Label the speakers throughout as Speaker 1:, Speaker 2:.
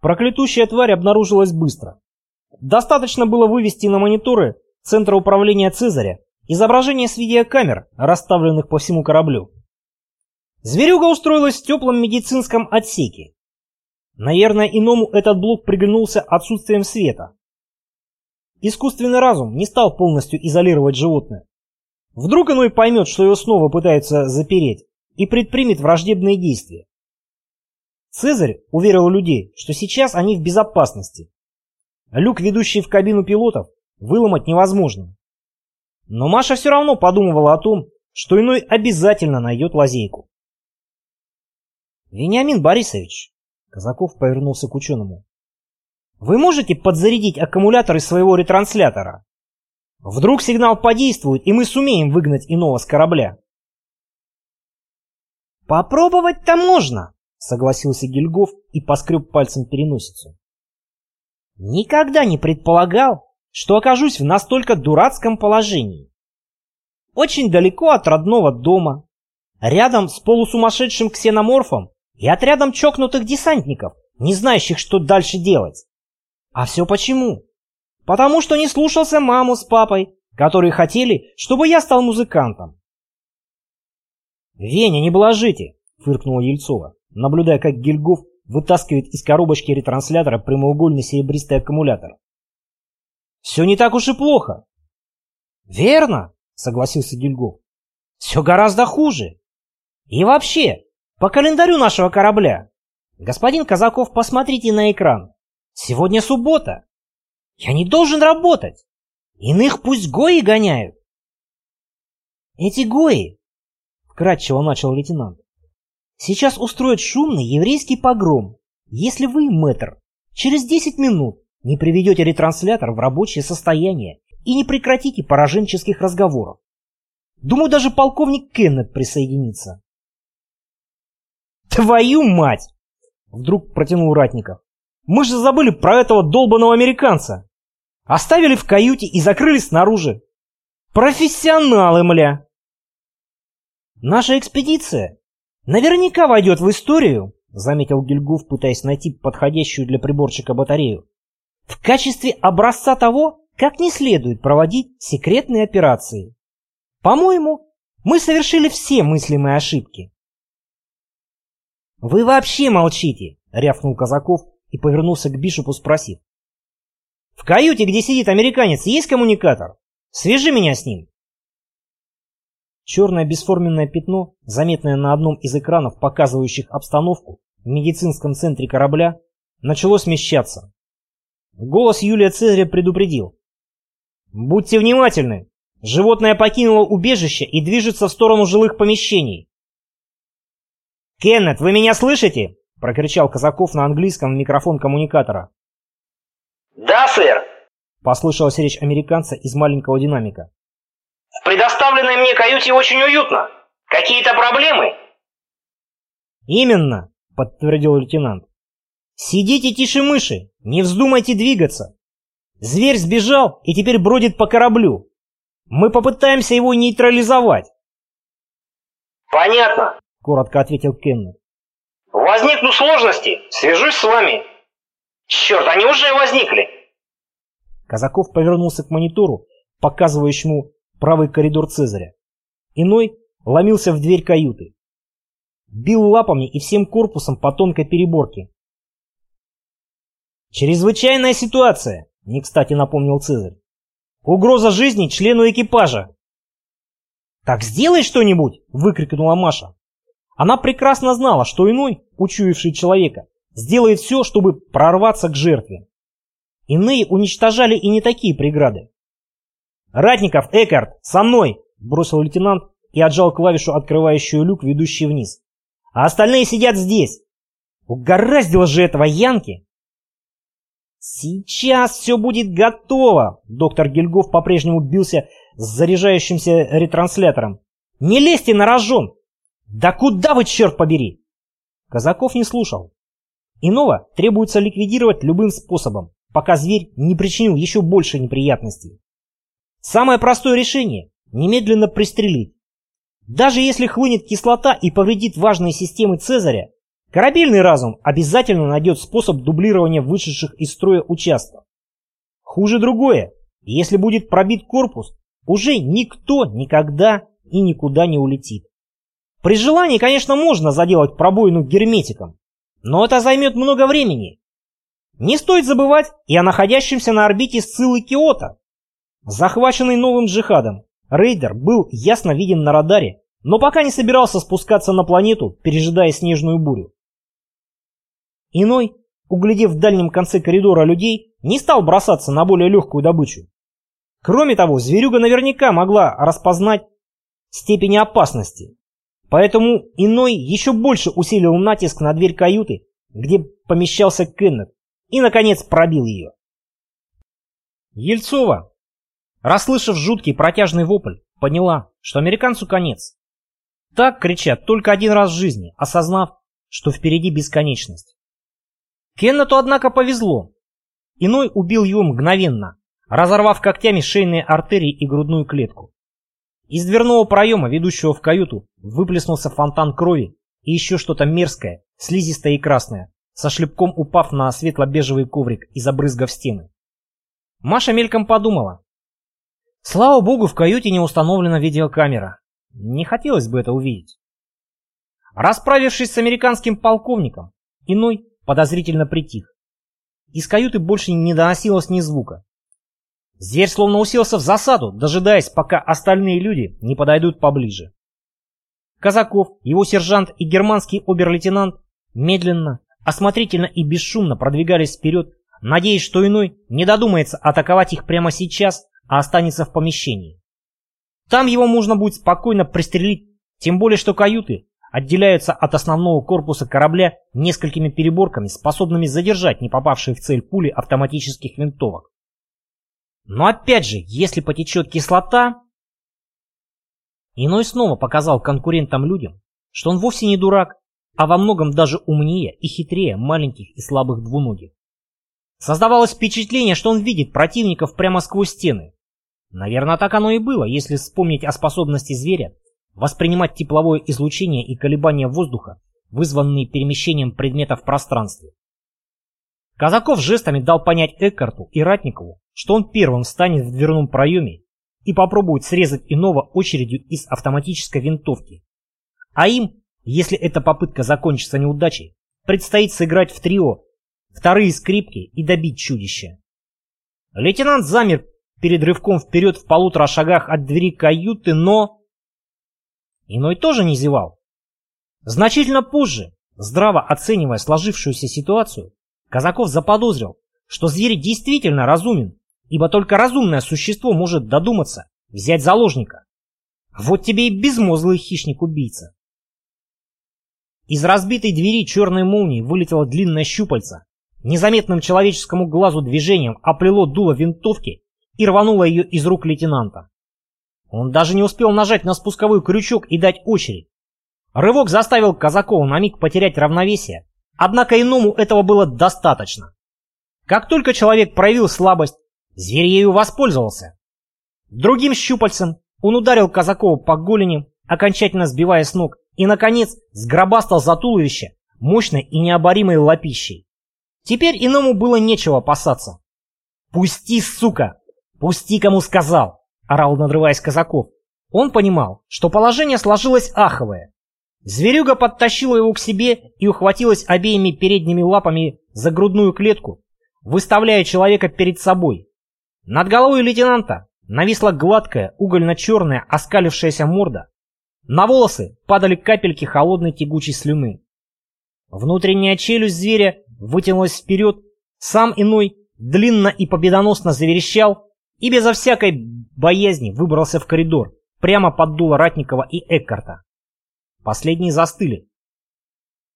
Speaker 1: Проклятущая тварь обнаружилась быстро. Достаточно было вывести на мониторы Центра управления Цезаря изображение с видеокамер, расставленных по всему кораблю. Зверюга устроилась в теплом медицинском отсеке. Наверное, иному этот блок приглянулся отсутствием света. Искусственный разум не стал полностью изолировать животное. Вдруг иной поймет, что его снова пытаются запереть, и предпримет враждебные действия. Цезарь уверил людей, что сейчас они в безопасности. Люк, ведущий в кабину пилотов, выломать невозможно. Но Маша все равно подумывала о том, что иной обязательно найдет лазейку. «Вениамин Борисович», — Казаков повернулся к ученому, — «вы можете подзарядить аккумулятор из своего ретранслятора? Вдруг сигнал подействует, и мы сумеем выгнать иного с корабля?» «Попробовать-то можно», — согласился Гильгоф и поскреб пальцем переносицу. «Никогда не предполагал, что окажусь в настолько дурацком положении. Очень далеко от родного дома, рядом с полусумасшедшим ксеноморфом и отрядом чокнутых десантников, не знающих, что дальше делать. А все почему? Потому что не слушался маму с папой, которые хотели, чтобы я стал музыкантом. «Веня, не блажите!» — фыркнула Ельцова наблюдая, как Гильгоф вытаскивает из коробочки ретранслятора прямоугольный серебристый аккумулятор. «Все не так уж и плохо». «Верно», — согласился Гильгоф. «Все гораздо хуже. И вообще, по календарю нашего корабля. Господин Казаков, посмотрите на экран. Сегодня суббота. Я не должен работать. Иных пусть гои гоняют». «Эти гои», — вкратчиво начал лейтенант, Сейчас устроят шумный еврейский погром. Если вы, мэтр, через 10 минут не приведете ретранслятор в рабочее состояние и не прекратите пораженческих разговоров. Думаю, даже полковник Кеннет присоединится. «Твою мать!» — вдруг протянул Ратников. «Мы же забыли про этого долбанного американца! Оставили в каюте и закрыли снаружи! Профессионалы, мля!» «Наша экспедиция Наверняка войдет в историю, заметил Гильгуф, пытаясь найти подходящую для приборчика батарею, в качестве образца того, как не следует проводить секретные операции. По-моему, мы совершили все мыслимые ошибки. «Вы вообще молчите!» — рявкнул Казаков и повернулся к Бишопу, спросив. «В каюте, где сидит американец, есть коммуникатор? Свяжи меня с ним!» Черное бесформенное пятно, заметное на одном из экранов, показывающих обстановку в медицинском центре корабля, начало смещаться. Голос Юлия Цезаря предупредил. «Будьте внимательны! Животное покинуло убежище и движется в сторону жилых помещений!» «Кеннет, вы меня слышите?» — прокричал Казаков на английском в микрофон коммуникатора.
Speaker 2: «Да, сэр!»
Speaker 1: — послышалась речь американца из маленького динамика.
Speaker 2: В предоставленной мне каюте очень уютно. Какие-то проблемы?»
Speaker 1: «Именно», — подтвердил лейтенант. «Сидите тише мыши, не вздумайте двигаться. Зверь сбежал и теперь бродит по кораблю. Мы попытаемся его нейтрализовать».
Speaker 2: «Понятно», —
Speaker 1: коротко ответил Кеннет.
Speaker 2: «Возникнут сложности, свяжусь с вами». «Черт, они уже возникли!»
Speaker 1: Казаков повернулся к монитору, показывающему правый коридор Цезаря. Иной ломился в дверь каюты. Бил лапами и всем корпусом по тонкой переборке. «Чрезвычайная ситуация», — не кстати напомнил Цезарь. «Угроза жизни члену экипажа». «Так сделай что-нибудь!» — выкрикнула Маша. Она прекрасно знала, что иной, учуявший человека, сделает все, чтобы прорваться к жертве. Иные уничтожали и не такие преграды. «Ратников, Экард, со мной!» — бросил лейтенант и отжал клавишу, открывающую люк, ведущий вниз. «А остальные сидят здесь!» «Угораздило же этого Янки!» «Сейчас все будет готово!» Доктор Гильгоф по-прежнему бился с заряжающимся ретранслятором. «Не лезьте на рожон!» «Да куда вы, черт побери!» Казаков не слушал. Иного требуется ликвидировать любым способом, пока зверь не причинил еще больше неприятностей. Самое простое решение – немедленно пристрелить. Даже если хлынет кислота и повредит важные системы Цезаря, Корабельный разум обязательно найдет способ дублирования вышедших из строя участков. Хуже другое. Если будет пробит корпус, уже никто никогда и никуда не улетит. При желании, конечно, можно заделать пробоину герметиком, но это займет много времени. Не стоит забывать и о находящемся на орбите Сциллы Киота. Захваченный новым джихадом, рейдер был ясно виден на радаре, но пока не собирался спускаться на планету, пережидая снежную бурю. Иной, углядев в дальнем конце коридора людей, не стал бросаться на более легкую добычу. Кроме того, зверюга наверняка могла распознать степени опасности, поэтому иной еще больше усилил натиск на дверь каюты, где помещался Кеннет, и, наконец, пробил ее. Ельцова, расслышав жуткий протяжный вопль, поняла, что американцу конец. Так кричат только один раз в жизни, осознав, что впереди бесконечность. Кеннету, однако, повезло. Иной убил его мгновенно, разорвав когтями шейные артерии и грудную клетку. Из дверного проема, ведущего в каюту, выплеснулся фонтан крови и еще что-то мерзкое, слизистое и красное, со шлепком упав на светло-бежевый коврик и забрызгав стены. Маша мельком подумала. Слава богу, в каюте не установлена видеокамера. Не хотелось бы это увидеть. Расправившись с американским полковником, иной подозрительно притих. Из каюты больше не доносилось ни звука. Зверь словно уселся в засаду, дожидаясь, пока остальные люди не подойдут поближе. Казаков, его сержант и германский обер-лейтенант медленно, осмотрительно и бесшумно продвигались вперед, надеясь, что иной не додумается атаковать их прямо сейчас, а останется в помещении. Там его можно будет спокойно пристрелить, тем более что каюты отделяются от основного корпуса корабля несколькими переборками, способными задержать не попавшие в цель пули автоматических винтовок. Но опять же, если потечет кислота... Иной снова показал конкурентам-людям, что он вовсе не дурак, а во многом даже умнее и хитрее маленьких и слабых двуногих. Создавалось впечатление, что он видит противников прямо сквозь стены. Наверное, так оно и было, если вспомнить о способности зверя воспринимать тепловое излучение и колебания воздуха, вызванные перемещением предметов в пространстве. Казаков жестами дал понять Эккарту и Ратникову, что он первым встанет в дверном проеме и попробует срезать иного очередью из автоматической винтовки. А им, если эта попытка закончится неудачей, предстоит сыграть в трио вторые скрипки и добить чудище. Лейтенант замер перед рывком вперед в полутора шагах от двери каюты, но... Иной тоже не зевал. Значительно позже, здраво оценивая сложившуюся ситуацию, Казаков заподозрил, что зверь действительно разумен ибо только разумное существо может додуматься взять заложника. Вот тебе и безмозглый хищник-убийца. Из разбитой двери черной молнии вылетело длинное щупальце, незаметным человеческому глазу движением оплело дуло винтовки и рвануло ее из рук лейтенанта. Он даже не успел нажать на спусковой крючок и дать очередь. Рывок заставил Казакова на миг потерять равновесие, однако иному этого было достаточно. Как только человек проявил слабость, Зверь ею воспользовался. Другим щупальцем он ударил Казакова по голени, окончательно сбивая с ног, и, наконец, сгробастал за туловище мощной и необоримой лапищей. Теперь иному было нечего опасаться. «Пусти, сука! Пусти, кому сказал!» — орал, надрываясь Казаков. Он понимал, что положение сложилось аховое. Зверюга подтащила его к себе и ухватилась обеими передними лапами за грудную клетку, выставляя человека перед собой. Над головой лейтенанта нависла гладкая, угольно-черная, оскалившаяся морда. На волосы падали капельки холодной тягучей слюны. Внутренняя челюсть зверя вытянулась вперед, сам иной длинно и победоносно заверещал и безо всякой боязни выбрался в коридор, прямо под дуло Ратникова и Эккарта. Последние застыли.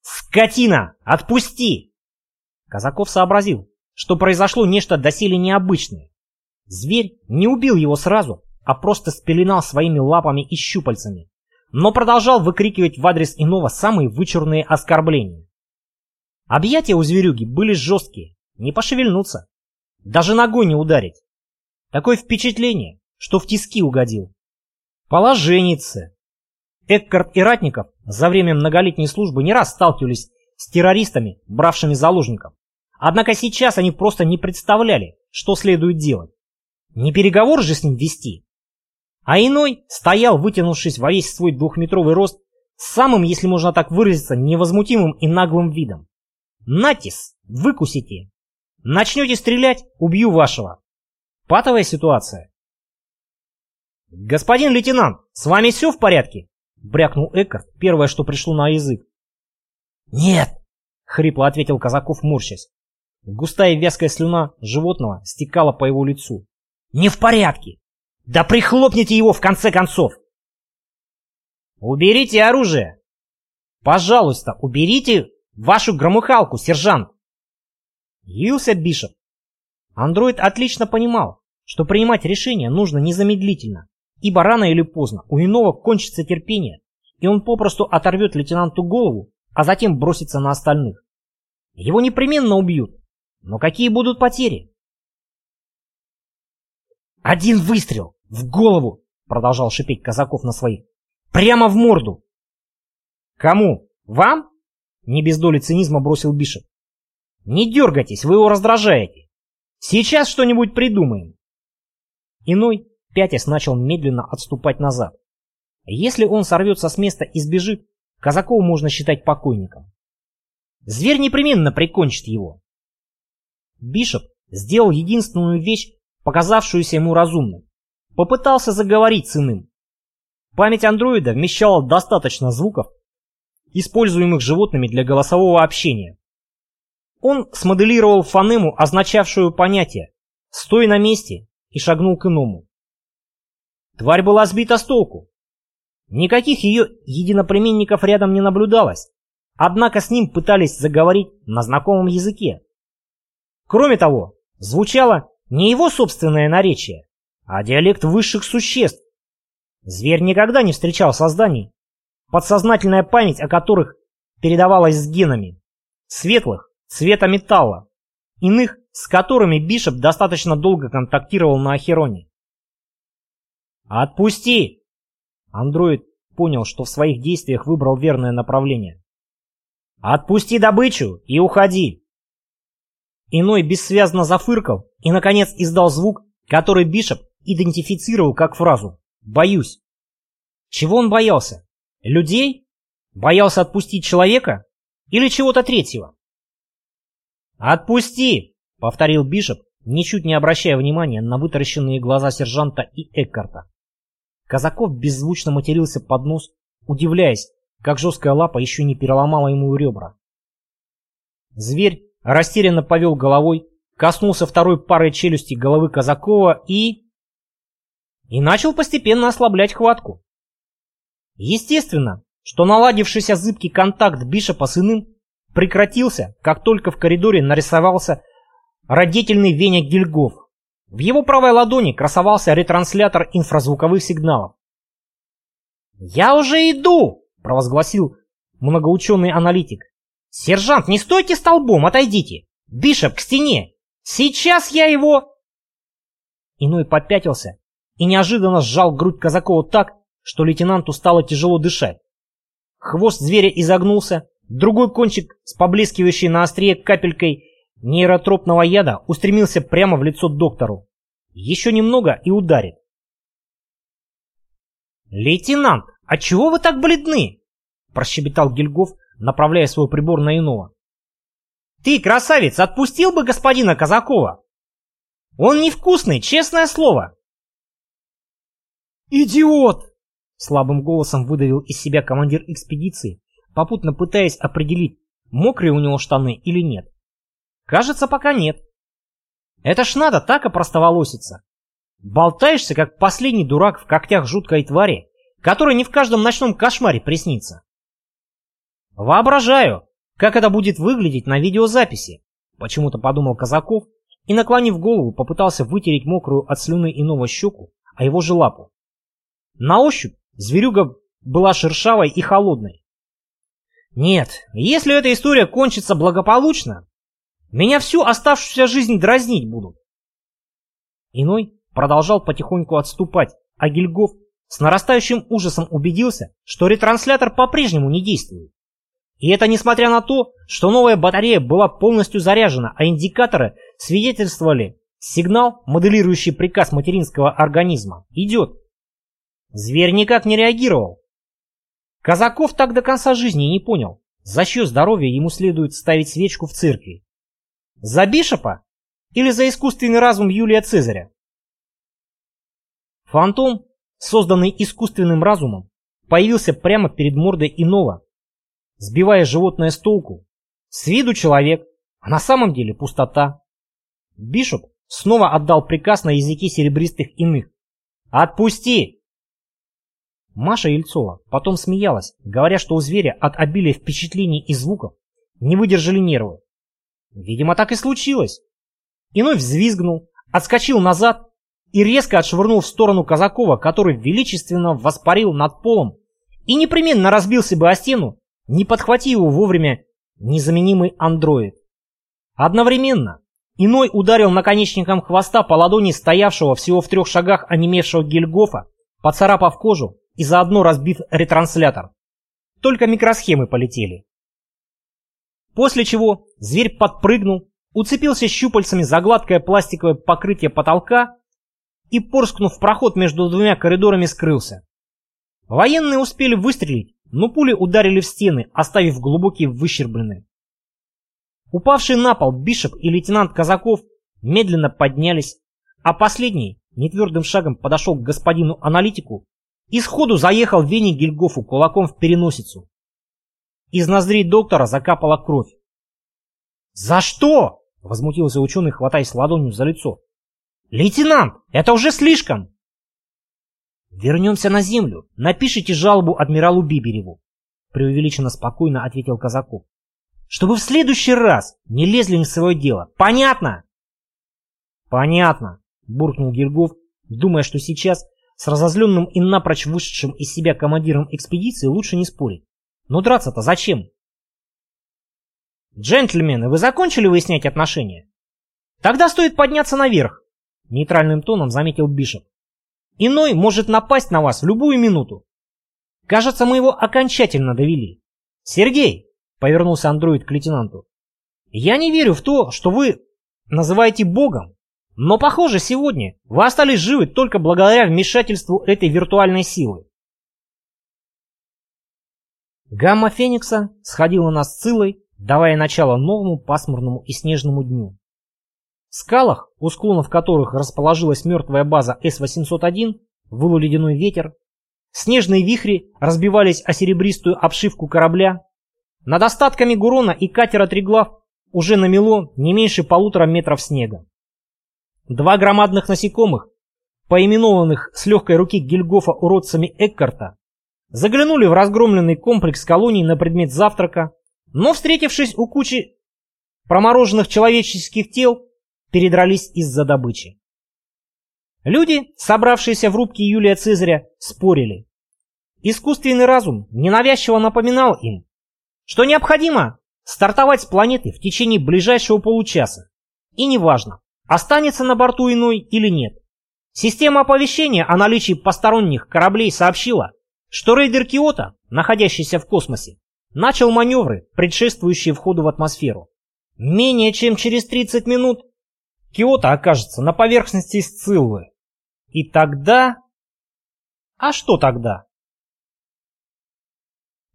Speaker 1: «Скотина! Отпусти!» Казаков сообразил, что произошло нечто доселе необычное. Зверь не убил его сразу, а просто спеленал своими лапами и щупальцами, но продолжал выкрикивать в адрес иного самые вычурные оскорбления. Объятия у зверюги были жесткие, не пошевельнуться, даже ногой не ударить. Такое впечатление, что в тиски угодил. Положенница. Эккарт и Ратников за время многолетней службы не раз сталкивались с террористами, бравшими заложников. Однако сейчас они просто не представляли, что следует делать. Не переговор же с ним вести. А иной стоял, вытянувшись во весь свой двухметровый рост, самым, если можно так выразиться, невозмутимым и наглым видом. Натис, выкусите. Начнете стрелять, убью вашего. Патовая ситуация. «Господин лейтенант, с вами все в порядке?» — брякнул Эккарт, первое, что пришло на язык.
Speaker 2: «Нет!»
Speaker 1: — хрипло ответил Казаков, морщась. Густая вязкая слюна животного стекала по его лицу. «Не в порядке! Да прихлопните его в конце концов!» «Уберите оружие! Пожалуйста, уберите вашу громыхалку, сержант!» Явился Бишоп. Андроид отлично понимал, что принимать решение нужно незамедлительно, ибо рано или поздно у иного кончится терпение, и он попросту оторвет лейтенанту голову, а затем бросится на остальных. Его непременно убьют, но какие будут потери? «Один выстрел! В голову!» — продолжал шипеть Казаков на своих. «Прямо в морду!» «Кому? Вам?» — не без доли цинизма бросил Бишеп. «Не дергайтесь, вы его раздражаете. Сейчас что-нибудь придумаем». Иной, пятясь, начал медленно отступать назад. Если он сорвется с места и сбежит, Казакова можно считать покойником. Зверь непременно прикончит его. Бишоп сделал единственную вещь, показавшуюся ему разумной. Попытался заговорить с иным. Память андроида вмещала достаточно звуков, используемых животными для голосового общения. Он смоделировал фонему, означавшую понятие «стой на месте» и шагнул к иному. Тварь была сбита с толку. Никаких ее единоплеменников рядом не наблюдалось, однако с ним пытались заговорить на знакомом языке. Кроме того, звучало не его собственное наречие, а диалект высших существ. Зверь никогда не встречал созданий, подсознательная память о которых передавалась с генами. Светлых, цвета металла. Иных, с которыми Бишоп достаточно долго контактировал на Ахероне. «Отпусти!» Андроид понял, что в своих действиях выбрал верное направление. «Отпусти добычу и уходи!» Иной бессвязно зафыркал и, наконец, издал звук, который Бишоп идентифицировал как фразу «боюсь». Чего он боялся? Людей? Боялся отпустить человека? Или чего-то третьего? «Отпусти!» — повторил Бишоп, ничуть не обращая внимания на вытаращенные глаза сержанта и Эккарта. Казаков беззвучно матерился под нос, удивляясь, как жесткая лапа еще не переломала ему ребра. Зверь растерянно повел головой, коснулся второй парой челюсти головы Казакова и... и начал постепенно ослаблять хватку. Естественно, что наладившийся зыбкий контакт Бишопа с иным прекратился, как только в коридоре нарисовался родительный Веня Гильгоф. В его правой ладони красовался ретранслятор инфразвуковых сигналов. «Я уже иду!» — провозгласил многоученый аналитик. «Сержант, не стойте столбом, отойдите! Бишоп, к стене! Сейчас я его...» Иной попятился и неожиданно сжал грудь Казакова так, что лейтенанту стало тяжело дышать. Хвост зверя изогнулся, другой кончик с поблескивающей на острие капелькой нейротропного яда устремился прямо в лицо доктору. Еще немного и ударит. «Лейтенант, а чего вы так бледны?» – прощебетал Гильгоф, направляя свой прибор на иного. «Ты, красавец, отпустил бы господина Казакова? Он невкусный, честное слово!» «Идиот!» — слабым голосом выдавил из себя командир экспедиции, попутно пытаясь определить, мокрые у него штаны или нет. Кажется, пока нет. Это ж надо так опростоволоситься. Болтаешься, как последний дурак в когтях жуткой твари, которая не в каждом ночном кошмаре приснится. Воображаю, как это будет выглядеть на видеозаписи, почему-то подумал Казаков и, наклонив голову, попытался вытереть мокрую от слюны иного щеку, а его же лапу. На ощупь зверюга была шершавой и холодной. Нет, если эта история кончится благополучно, меня всю оставшуюся жизнь дразнить будут. Иной продолжал потихоньку отступать, а Гильгоф с нарастающим ужасом убедился, что ретранслятор по-прежнему не действует. И это несмотря на то, что новая батарея была полностью заряжена, а индикаторы свидетельствовали сигнал, моделирующий приказ материнского организма. Идет. Зверь никак не реагировал. Казаков так до конца жизни не понял, за счет здоровья ему следует ставить свечку в церкви. За Бишопа или за искусственный разум Юлия Цезаря? Фантом, созданный искусственным разумом, появился прямо перед мордой иного, сбивая животное с толку. С виду человек, а на самом деле пустота. Бишоп снова отдал приказ на языке серебристых иных. «Отпусти!» Маша Ельцова потом смеялась, говоря, что у зверя от обилия впечатлений и звуков не выдержали нервы. Видимо, так и случилось. Иной взвизгнул, отскочил назад и резко отшвырнул в сторону Казакова, который величественно воспарил над полом и непременно разбился бы о стену, не подхвати его вовремя незаменимый андроид. Одновременно иной ударил наконечником хвоста по ладони стоявшего всего в трех шагах онемевшего Гильгофа, поцарапав кожу и заодно разбив ретранслятор. Только микросхемы полетели. После чего зверь подпрыгнул, уцепился щупальцами за гладкое пластиковое покрытие потолка и, порскнув в проход между двумя коридорами, скрылся. Военные успели выстрелить, но пули ударили в стены, оставив глубокие выщербленные. Упавший на пол Бишоп и лейтенант Казаков медленно поднялись, а последний нетвердым шагом подошел к господину-аналитику и сходу заехал Вене Гильгофу кулаком в переносицу. Из ноздрей доктора закапала кровь. «За что?» — возмутился ученый, хватаясь ладонью за лицо. «Лейтенант, это уже слишком!» «Вернемся на землю. Напишите жалобу адмиралу Бибереву», — преувеличенно спокойно ответил Казаков. «Чтобы в следующий раз не лезли не в свое дело. Понятно?» «Понятно», — буркнул Гильгоф, думая, что сейчас с разозленным и напрочь вышедшим из себя командиром экспедиции лучше не спорить. Но драться-то зачем? «Джентльмены, вы закончили выяснять отношения?» «Тогда стоит подняться наверх», — нейтральным тоном заметил Бишоп. Иной может напасть на вас в любую минуту. Кажется, мы его окончательно довели. Сергей, повернулся андроид к лейтенанту, я не верю в то, что вы называете богом, но, похоже, сегодня вы остались живы только благодаря вмешательству этой виртуальной силы. Гамма Феникса сходила на Сциллой, давая начало новому пасмурному и снежному дню. В скалах, у склонов которых расположилась мертвая база С-801, выл ледяной ветер. Снежные вихри разбивались о серебристую обшивку корабля. Над остатками Гурона и катера Триглав уже намело не меньше полутора метров снега. Два громадных насекомых, поименованных с легкой руки Гильгофа уродцами Эккарта, заглянули в разгромленный комплекс колоний на предмет завтрака, но, встретившись у кучи промороженных человеческих тел, передрались из-за добычи. Люди, собравшиеся в рубке Юлия Цезаря, спорили. Искусственный разум ненавязчиво напоминал им, что необходимо стартовать с планеты в течение ближайшего получаса. И неважно, останется на борту иной или нет. Система оповещения о наличии посторонних кораблей сообщила, что рейдер Киота, находящийся в космосе, начал маневры, предшествующие входу в атмосферу. Менее чем через 30 минут Киото окажется на поверхности Сциллы. И тогда... А что тогда?